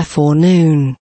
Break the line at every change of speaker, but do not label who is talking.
Forenoon